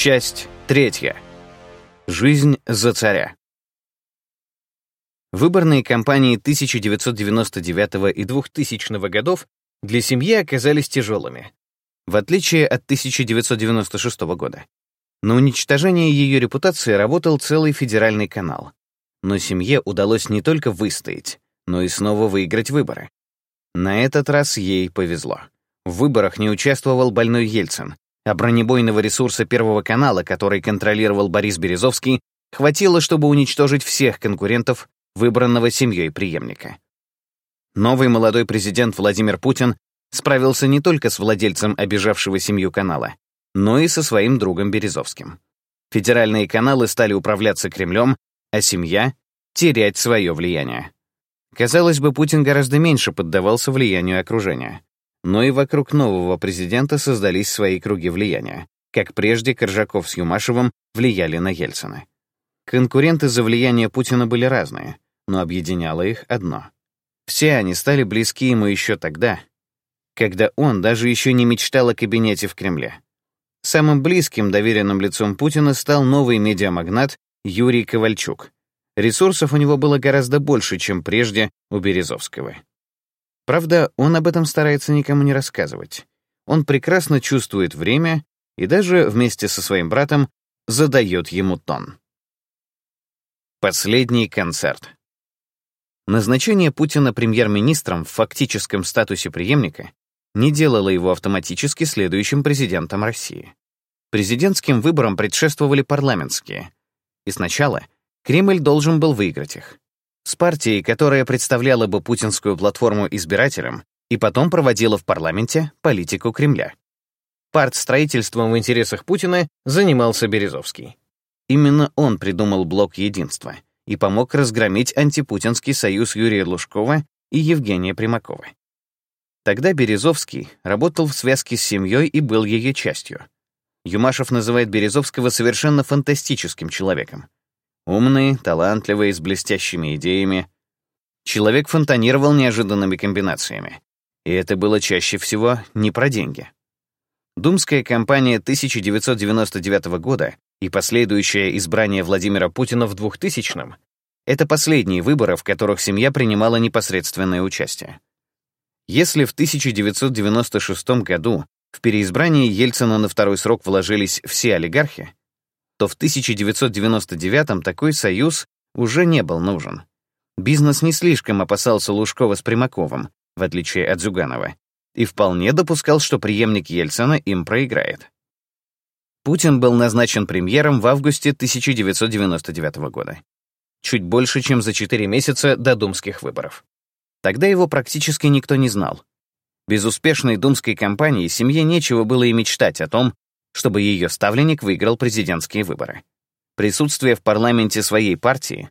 Часть третья. Жизнь за царя. Выборные кампании 1999 и 2000 годов для семьи оказались тяжелыми, в отличие от 1996 года. На уничтожение ее репутации работал целый федеральный канал. Но семье удалось не только выстоять, но и снова выиграть выборы. На этот раз ей повезло. В выборах не участвовал больной Ельцин, а бронебойного ресурса Первого канала, который контролировал Борис Березовский, хватило, чтобы уничтожить всех конкурентов выбранного семьей преемника. Новый молодой президент Владимир Путин справился не только с владельцем обижавшего семью канала, но и со своим другом Березовским. Федеральные каналы стали управляться Кремлем, а семья — терять свое влияние. Казалось бы, Путин гораздо меньше поддавался влиянию окружения. Но и вокруг нового президента создались свои круги влияния, как прежде Коржаков с Юмашевым влияли на Ельцина. Конкуренты за влияние Путина были разные, но объединяло их одно. Все они стали близки ему еще тогда, когда он даже еще не мечтал о кабинете в Кремле. Самым близким доверенным лицом Путина стал новый медиамагнат Юрий Ковальчук. Ресурсов у него было гораздо больше, чем прежде у Березовского. Правда, он об этом старается никому не рассказывать. Он прекрасно чувствует время и даже вместе со своим братом задает ему тон. Последний концерт. Назначение Путина премьер-министром в фактическом статусе преемника не делало его автоматически следующим президентом России. Президентским выборам предшествовали парламентские, и сначала Кремль должен был выиграть их. С партией, которая представляла бы путинскую платформу избирателям и потом проводила в парламенте политику Кремля. Партстроительством в интересах Путина занимался Березовский. Именно он придумал блок единства и помог разгромить антипутинский союз Юрия Лужкова и Евгения Примакова. Тогда Березовский работал в связке с семьей и был ее частью. Юмашев называет Березовского совершенно фантастическим человеком. Умный, талантливый, с блестящими идеями. Человек фонтанировал неожиданными комбинациями. И это было чаще всего не про деньги. Думская кампания 1999 года и последующее избрание Владимира Путина в 2000-м — это последние выборы, в которых семья принимала непосредственное участие. Если в 1996 году в переизбрании Ельцина на второй срок вложились все олигархи, то в 1999 такой союз уже не был нужен. Бизнес не слишком опасался Лужкова с Примаковым, в отличие от Зюганова, и вполне допускал, что преемник Ельцина им проиграет. Путин был назначен премьером в августе 1999 года. Чуть больше, чем за 4 месяца до думских выборов. Тогда его практически никто не знал. Без успешной думской кампании семье нечего было и мечтать о том, чтобы ее ставленник выиграл президентские выборы. Присутствие в парламенте своей партии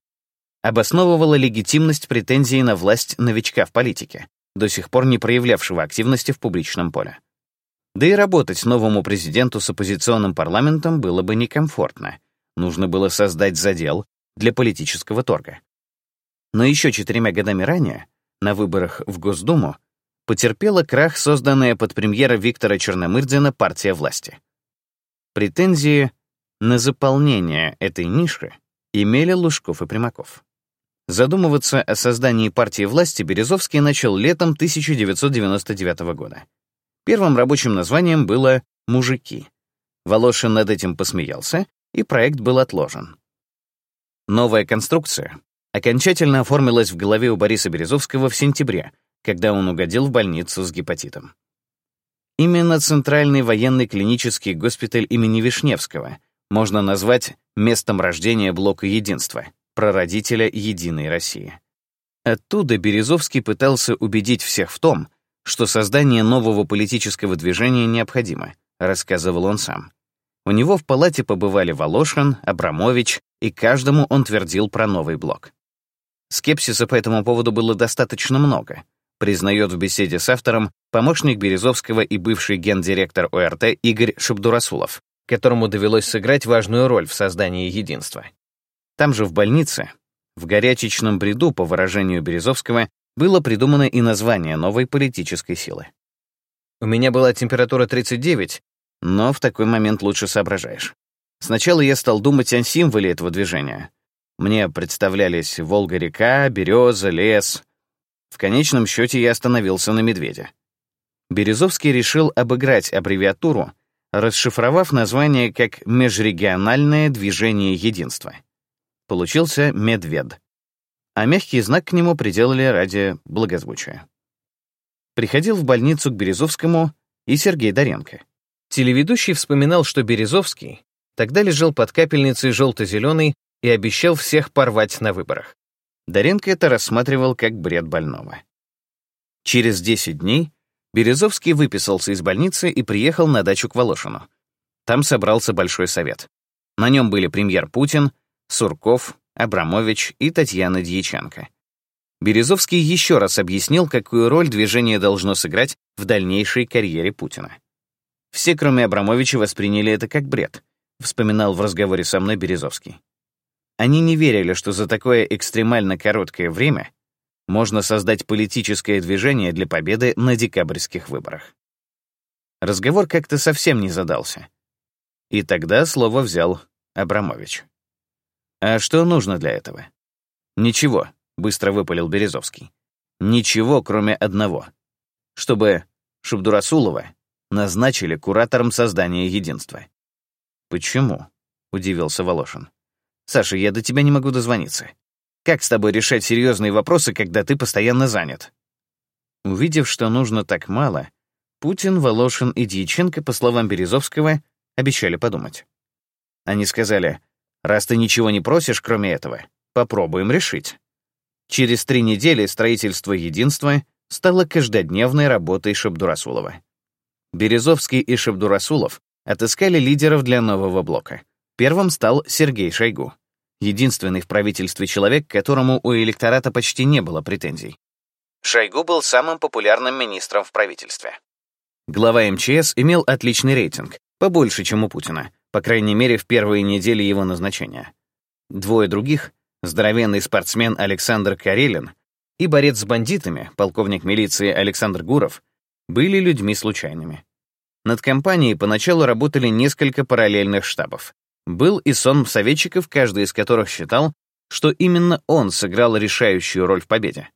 обосновывало легитимность претензий на власть новичка в политике, до сих пор не проявлявшего активности в публичном поле. Да и работать новому президенту с оппозиционным парламентом было бы некомфортно. Нужно было создать задел для политического торга. Но еще четырьмя годами ранее на выборах в Госдуму, потерпела крах созданная под премьера Виктора Черномырдина партия власти. Претензии на заполнение этой ниши имели Лужков и Примаков. Задумываться о создании партии власти Березовский начал летом 1999 года. Первым рабочим названием было «Мужики». Волошин над этим посмеялся, и проект был отложен. Новая конструкция окончательно оформилась в голове у Бориса Березовского в сентябре, когда он угодил в больницу с гепатитом. Именно Центральный военный клинический госпиталь имени Вишневского можно назвать местом рождения блока единства, прародителя Единой России. Оттуда Березовский пытался убедить всех в том, что создание нового политического движения необходимо, рассказывал он сам. У него в палате побывали Волошин, Абрамович, и каждому он твердил про новый блок. Скепсиса по этому поводу было достаточно много, признает в беседе с автором помощник Березовского и бывший гендиректор ОРТ Игорь Шабдурасулов, которому довелось сыграть важную роль в создании единства. Там же в больнице, в горячечном бреду, по выражению Березовского, было придумано и название новой политической силы. У меня была температура 39, но в такой момент лучше соображаешь. Сначала я стал думать о символе этого движения. Мне представлялись Волга-река, береза, лес. В конечном счете я остановился на медведе. Березовский решил обыграть аббревиатуру, расшифровав название как «Межрегиональное движение единства». Получился «Медвед», а мягкий знак к нему приделали ради благозвучия. Приходил в больницу к Березовскому и Сергей Доренко. Телеведущий вспоминал, что Березовский тогда лежал под капельницей желто-зеленой и обещал всех порвать на выборах. Доренко это рассматривал как бред больного. Через 10 дней Березовский выписался из больницы и приехал на дачу к Волошину. Там собрался большой совет. На нем были премьер Путин, Сурков, Абрамович и Татьяна Дьяченко. Березовский еще раз объяснил, какую роль движение должно сыграть в дальнейшей карьере Путина. Все, кроме Абрамовича, восприняли это как бред, вспоминал в разговоре со мной Березовский. Они не верили, что за такое экстремально короткое время можно создать политическое движение для победы на декабрьских выборах. Разговор как-то совсем не задался. И тогда слово взял Абрамович. «А что нужно для этого?» «Ничего», — быстро выпалил Березовский. «Ничего, кроме одного. Чтобы Шабдурасулова назначили куратором создания единства». «Почему?» — удивился Волошин. «Саша, я до тебя не могу дозвониться. Как с тобой решать серьезные вопросы, когда ты постоянно занят?» Увидев, что нужно так мало, Путин, Волошин и Дьяченко, по словам Березовского, обещали подумать. Они сказали, «Раз ты ничего не просишь, кроме этого, попробуем решить». Через три недели строительство единства стало каждодневной работой Шабдурасулова. Березовский и Шабдурасулов отыскали лидеров для нового блока. Первым стал Сергей Шойгу единственный в правительстве человек, которому у электората почти не было претензий. Шойгу был самым популярным министром в правительстве. Глава МЧС имел отличный рейтинг, побольше, чем у Путина, по крайней мере, в первые недели его назначения. Двое других — здоровенный спортсмен Александр Карелин и борец с бандитами, полковник милиции Александр Гуров, были людьми случайными. Над компанией поначалу работали несколько параллельных штабов. Был и сон советчиков, каждый из которых считал, что именно он сыграл решающую роль в победе.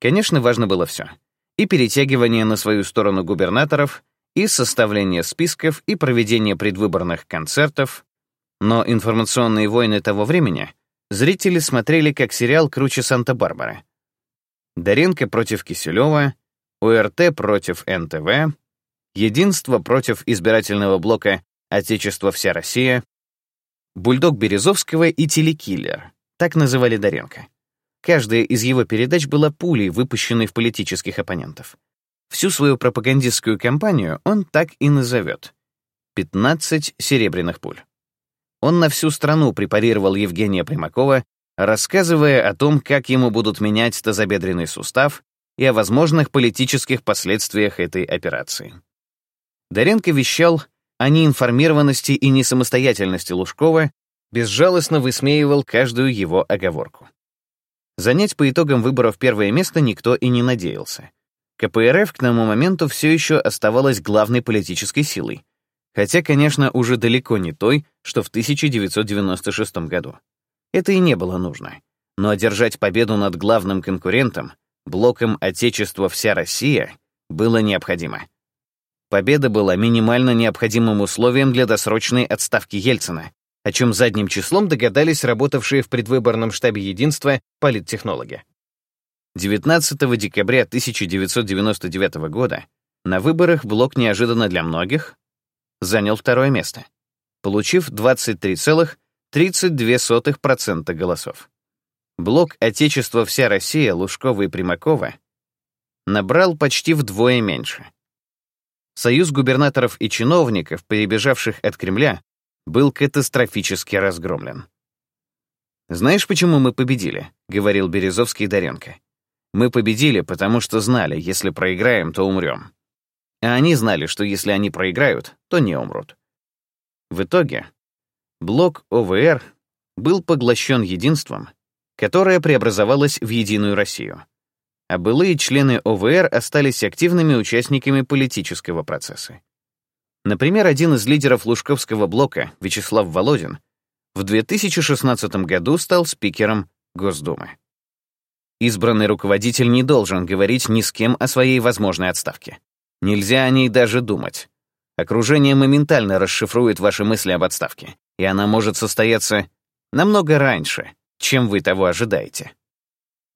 Конечно, важно было все. И перетягивание на свою сторону губернаторов, и составление списков, и проведение предвыборных концертов. Но информационные войны того времени зрители смотрели как сериал «Круче Санта-Барбары». Доренко против Киселева, УРТ против НТВ, Единство против избирательного блока «Отечество вся Россия», «Бульдог Березовского» и «Телекиллер», так называли Доренко. Каждая из его передач была пулей, выпущенной в политических оппонентов. Всю свою пропагандистскую кампанию он так и назовет — «15 серебряных пуль». Он на всю страну препарировал Евгения Примакова, рассказывая о том, как ему будут менять тазобедренный сустав и о возможных политических последствиях этой операции. Доренко вещал о неинформированности и несамостоятельности Лужкова, безжалостно высмеивал каждую его оговорку. Занять по итогам выборов первое место никто и не надеялся. КПРФ к тому моменту все еще оставалась главной политической силой, хотя, конечно, уже далеко не той, что в 1996 году. Это и не было нужно. Но одержать победу над главным конкурентом, блоком Отечества «Вся Россия», было необходимо. Победа была минимально необходимым условием для досрочной отставки Ельцина, о чем задним числом догадались работавшие в предвыборном штабе единства политтехнологи. 19 декабря 1999 года на выборах блок неожиданно для многих занял второе место, получив 23,32% голосов. Блок «Отечество вся Россия» Лужкова и Примакова набрал почти вдвое меньше Союз губернаторов и чиновников, перебежавших от Кремля, был катастрофически разгромлен. «Знаешь, почему мы победили?» — говорил Березовский Доренко. «Мы победили, потому что знали, если проиграем, то умрем. А они знали, что если они проиграют, то не умрут». В итоге блок ОВР был поглощен единством, которое преобразовалось в Единую Россию а былые члены ОВР остались активными участниками политического процесса. Например, один из лидеров Лужковского блока, Вячеслав Володин, в 2016 году стал спикером Госдумы. Избранный руководитель не должен говорить ни с кем о своей возможной отставке. Нельзя о ней даже думать. Окружение моментально расшифрует ваши мысли об отставке, и она может состояться намного раньше, чем вы того ожидаете.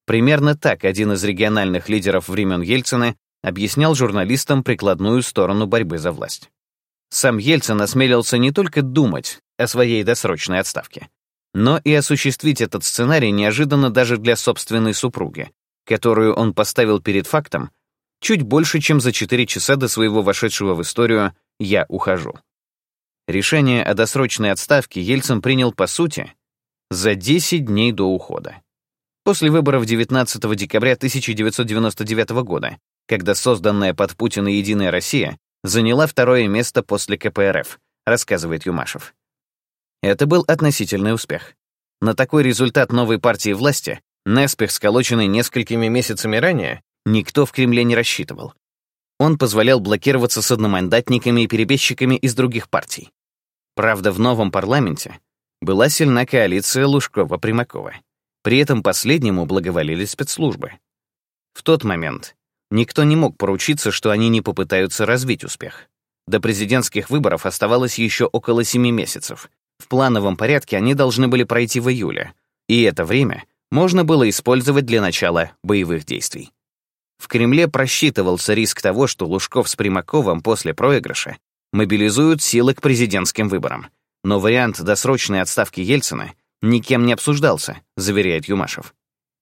Примерно так один из региональных лидеров времен Ельцина объяснял журналистам прикладную сторону борьбы за власть. Сам Ельцин осмелился не только думать о своей досрочной отставке, но и осуществить этот сценарий неожиданно даже для собственной супруги, которую он поставил перед фактом чуть больше, чем за 4 часа до своего вошедшего в историю «я ухожу». Решение о досрочной отставке Ельцин принял, по сути, за 10 дней до ухода. После выборов 19 декабря 1999 года, когда созданная под Путина «Единая Россия» заняла второе место после КПРФ, рассказывает Юмашев. Это был относительный успех. На такой результат новой партии власти, наспех сколоченный несколькими месяцами ранее, никто в Кремле не рассчитывал. Он позволял блокироваться с одномандатниками и перебежчиками из других партий. Правда, в новом парламенте была сильна коалиция Лужкова-Примакова. При этом последнему благоволили спецслужбы. В тот момент никто не мог поручиться, что они не попытаются развить успех. До президентских выборов оставалось еще около семи месяцев, в плановом порядке они должны были пройти в июле, и это время можно было использовать для начала боевых действий. В Кремле просчитывался риск того, что Лужков с Примаковым после проигрыша мобилизуют силы к президентским выборам. Но вариант досрочной отставки Ельцина никем не обсуждался, заверяет Юмашев.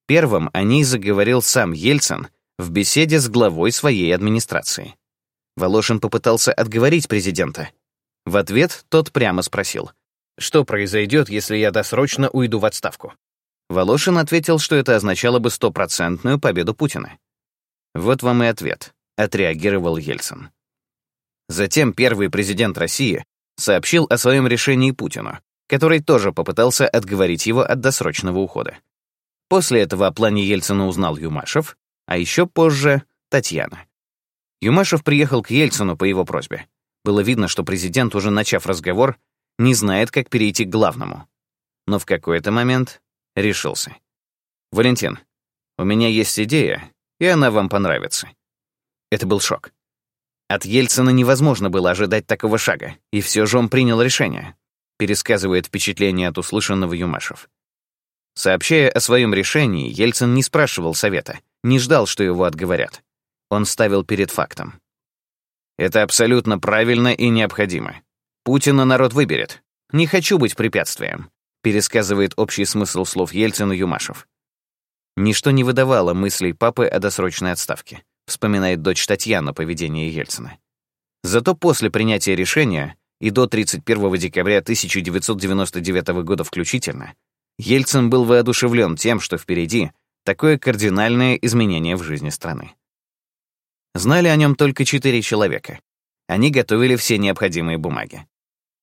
Первым о ней заговорил сам Ельцин в беседе с главой своей администрации. Волошин попытался отговорить президента. В ответ тот прямо спросил, что произойдет, если я досрочно уйду в отставку? Волошин ответил, что это означало бы стопроцентную победу Путина. Вот вам и ответ, отреагировал Ельцин. Затем первый президент России сообщил о своем решении Путину, который тоже попытался отговорить его от досрочного ухода. После этого о плане Ельцина узнал Юмашев, а еще позже — Татьяна. Юмашев приехал к Ельцину по его просьбе. Было видно, что президент, уже начав разговор, не знает, как перейти к главному. Но в какой-то момент решился. «Валентин, у меня есть идея, и она вам понравится». Это был шок. От Ельцина невозможно было ожидать такого шага, и все же он принял решение, пересказывает впечатление от услышанного Юмашев. Сообщая о своем решении, Ельцин не спрашивал совета, не ждал, что его отговорят. Он ставил перед фактом. Это абсолютно правильно и необходимо. Путина народ выберет. Не хочу быть препятствием», пересказывает общий смысл слов Ельцина Юмашев. Ничто не выдавало мыслей папы о досрочной отставке, вспоминает дочь Татьяна поведение Ельцина. Зато после принятия решения и до 31 декабря 1999 года включительно, Ельцин был воодушевлен тем, что впереди такое кардинальное изменение в жизни страны. Знали о нем только четыре человека. Они готовили все необходимые бумаги.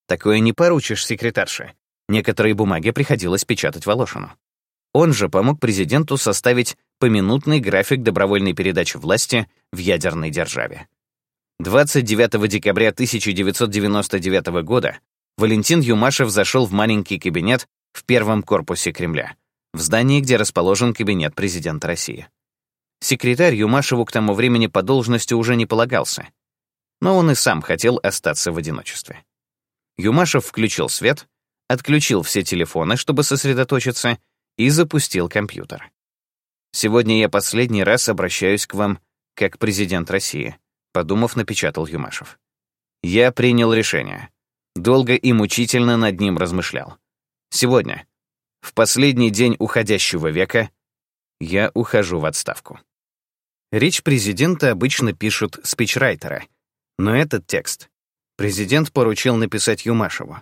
Такое не поручишь секретарше. Некоторые бумаги приходилось печатать Волошину. Он же помог президенту составить поминутный график добровольной передачи власти в ядерной державе. 29 декабря 1999 года Валентин Юмашев зашел в маленький кабинет в первом корпусе Кремля, в здании, где расположен кабинет президента России. Секретарь Юмашеву к тому времени по должности уже не полагался, но он и сам хотел остаться в одиночестве. Юмашев включил свет, отключил все телефоны, чтобы сосредоточиться, и запустил компьютер. «Сегодня я последний раз обращаюсь к вам как президент России», подумав, напечатал Юмашев. «Я принял решение. Долго и мучительно над ним размышлял. Сегодня, в последний день уходящего века, я ухожу в отставку». Речь президента обычно пишут спичрайтеры, но этот текст президент поручил написать Юмашеву.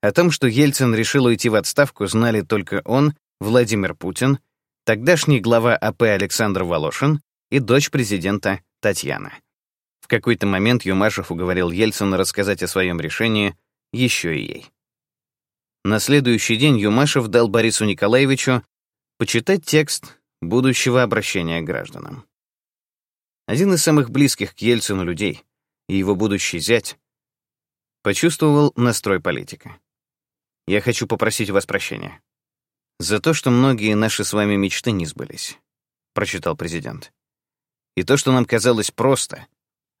О том, что Ельцин решил уйти в отставку, знали только он, Владимир Путин, тогдашний глава АП Александр Волошин и дочь президента Татьяна. Какой-то момент Юмашев уговорил Ельцина рассказать о своем решении еще и ей. На следующий день Юмашев дал Борису Николаевичу почитать текст будущего обращения к гражданам. Один из самых близких к Ельцину людей и его будущий зять Почувствовал настрой политика. Я хочу попросить у вас прощения. За то, что многие наши с вами мечты не сбылись, прочитал президент. И то, что нам казалось просто,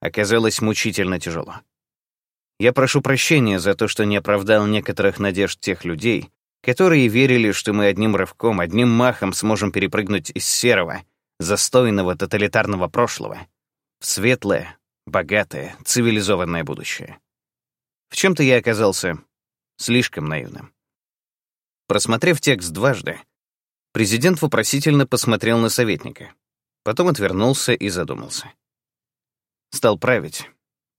оказалось мучительно тяжело. Я прошу прощения за то, что не оправдал некоторых надежд тех людей, которые верили, что мы одним рывком, одним махом сможем перепрыгнуть из серого, застойного тоталитарного прошлого в светлое, богатое, цивилизованное будущее. В чем-то я оказался слишком наивным. Просмотрев текст дважды, президент вопросительно посмотрел на советника, потом отвернулся и задумался. Стал править.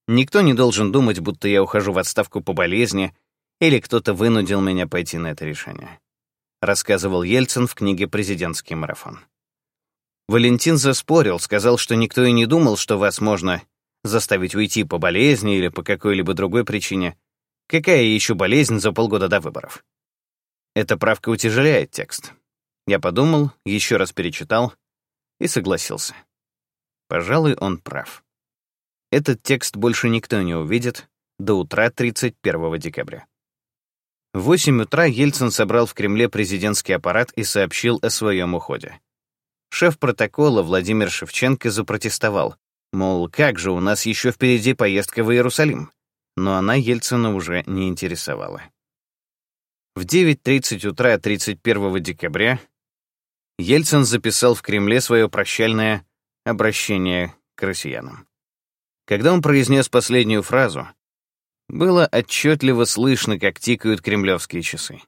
Никто не должен думать, будто я ухожу в отставку по болезни или кто-то вынудил меня пойти на это решение. Рассказывал Ельцин в книге «Президентский марафон». Валентин заспорил, сказал, что никто и не думал, что вас можно заставить уйти по болезни или по какой-либо другой причине. Какая еще болезнь за полгода до выборов? Эта правка утяжеляет текст. Я подумал, еще раз перечитал и согласился. Пожалуй, он прав. Этот текст больше никто не увидит до утра 31 декабря. В 8 утра Ельцин собрал в Кремле президентский аппарат и сообщил о своем уходе. Шеф протокола Владимир Шевченко запротестовал, мол, как же, у нас еще впереди поездка в Иерусалим. Но она Ельцина уже не интересовала. В 9.30 утра 31 декабря Ельцин записал в Кремле свое прощальное обращение к россиянам. Когда он произнес последнюю фразу, было отчетливо слышно, как тикают кремлевские часы.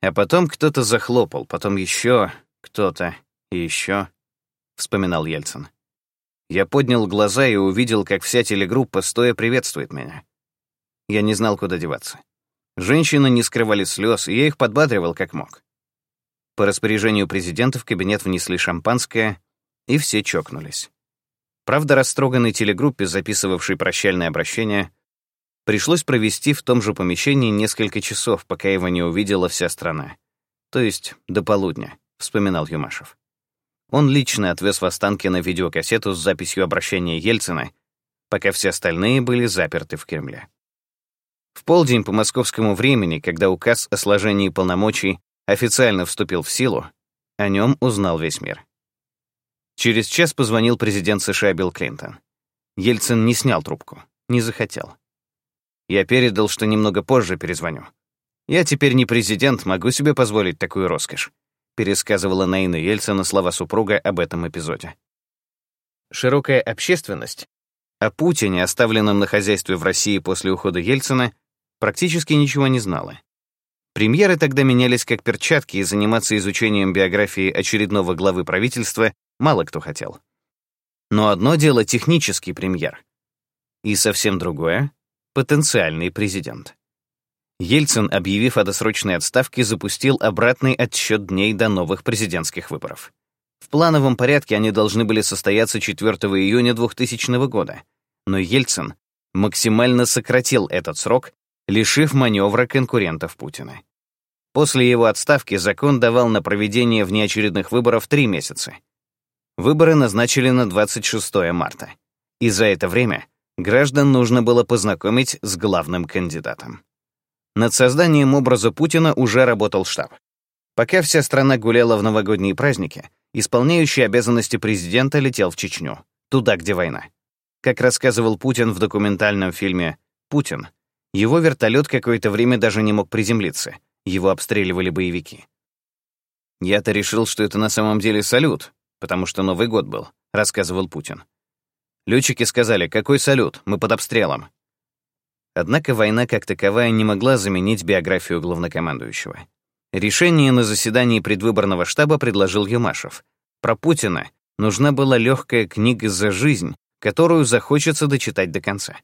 А потом кто-то захлопал, потом еще кто-то и еще, — вспоминал Ельцин. Я поднял глаза и увидел, как вся телегруппа стоя приветствует меня. Я не знал, куда деваться. Женщины не скрывали слез, и я их подбадривал как мог. По распоряжению президента в кабинет внесли шампанское, и все чокнулись. Правда, растроганной телегруппе, записывавшей прощальное обращение, пришлось провести в том же помещении несколько часов, пока его не увидела вся страна. То есть до полудня, вспоминал Юмашев. Он лично отвез в Останкино видеокассету с записью обращения Ельцина, пока все остальные были заперты в Кремле. В полдень по московскому времени, когда указ о сложении полномочий официально вступил в силу, о нем узнал весь мир. Через час позвонил президент США Билл Клинтон. Ельцин не снял трубку, не захотел. Я передал, что немного позже перезвоню. Я теперь не президент, могу себе позволить такую роскошь, пересказывала Наина Ельцина слова супруга об этом эпизоде. Широкая общественность о Путине, оставленном на хозяйстве в России после ухода Ельцина, практически ничего не знала. Премьеры тогда менялись как перчатки, и заниматься изучением биографии очередного главы правительства мало кто хотел. Но одно дело технический премьер, и совсем другое — потенциальный президент. Ельцин, объявив о досрочной отставке, запустил обратный отсчет дней до новых президентских выборов. В плановом порядке они должны были состояться 4 июня 2000 года, но Ельцин максимально сократил этот срок, лишив маневра конкурентов Путина. После его отставки закон давал на проведение внеочередных выборов три месяца. Выборы назначили на 26 марта. И за это время граждан нужно было познакомить с главным кандидатом. Над созданием образа Путина уже работал штаб. Пока вся страна гуляла в новогодние праздники, исполняющий обязанности президента летел в Чечню, туда, где война. Как рассказывал Путин в документальном фильме «Путин», его вертолет какое-то время даже не мог приземлиться, его обстреливали боевики. Я-то решил, что это на самом деле салют, потому что Новый год был», — рассказывал Путин. Летчики сказали, какой салют, мы под обстрелом. Однако война как таковая не могла заменить биографию главнокомандующего. Решение на заседании предвыборного штаба предложил Юмашев. Про Путина нужна была легкая книга за жизнь, которую захочется дочитать до конца.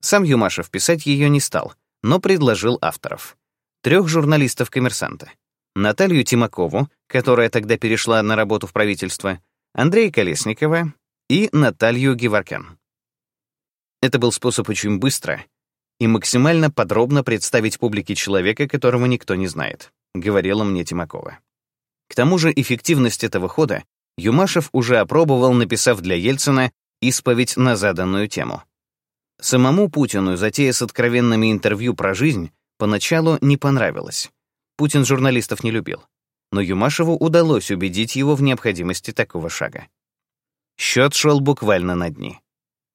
Сам Юмашев писать ее не стал, но предложил авторов. Трех журналистов «Коммерсанта». Наталью Тимакову, которая тогда перешла на работу в правительство, Андрея Колесникова и Наталью Геворкян. Это был способ очень быстро и максимально подробно представить публике человека, которого никто не знает, говорила мне Тимакова. К тому же эффективность этого хода Юмашев уже опробовал, написав для Ельцина исповедь на заданную тему. Самому Путину затея с откровенными интервью про жизнь поначалу не понравилась. Путин журналистов не любил. Но Юмашеву удалось убедить его в необходимости такого шага. Счет шел буквально на дни.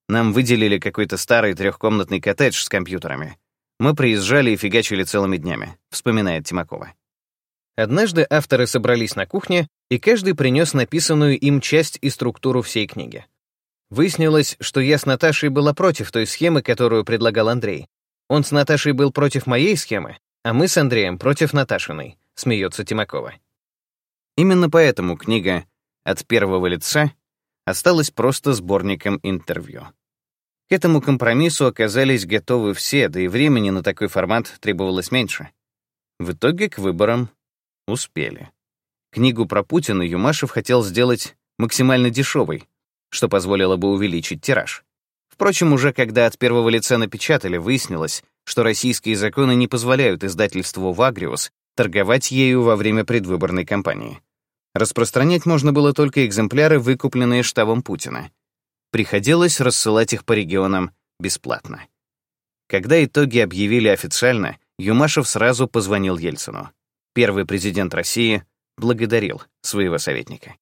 Нам выделили какой-то старый трехкомнатный коттедж с компьютерами. Мы приезжали и фигачили целыми днями, вспоминает Тимакова. Однажды авторы собрались на кухне, и каждый принес написанную им часть и структуру всей книги. Выяснилось, что я с Наташей была против той схемы, которую предлагал Андрей. Он с Наташей был против моей схемы, а мы с Андреем против Наташиной, смеется Тимакова. Именно поэтому книга «От первого лица» осталась просто сборником интервью. К этому компромиссу оказались готовы все, да и времени на такой формат требовалось меньше. В итоге к выборам успели. Книгу про Путина Юмашев хотел сделать максимально дешевой, что позволило бы увеличить тираж. Впрочем, уже когда от первого лица напечатали, выяснилось, что российские законы не позволяют издательству «Вагриус» торговать ею во время предвыборной кампании. Распространять можно было только экземпляры, выкупленные штабом Путина. Приходилось рассылать их по регионам бесплатно. Когда итоги объявили официально, Юмашев сразу позвонил Ельцину. Первый президент России благодарил своего советника.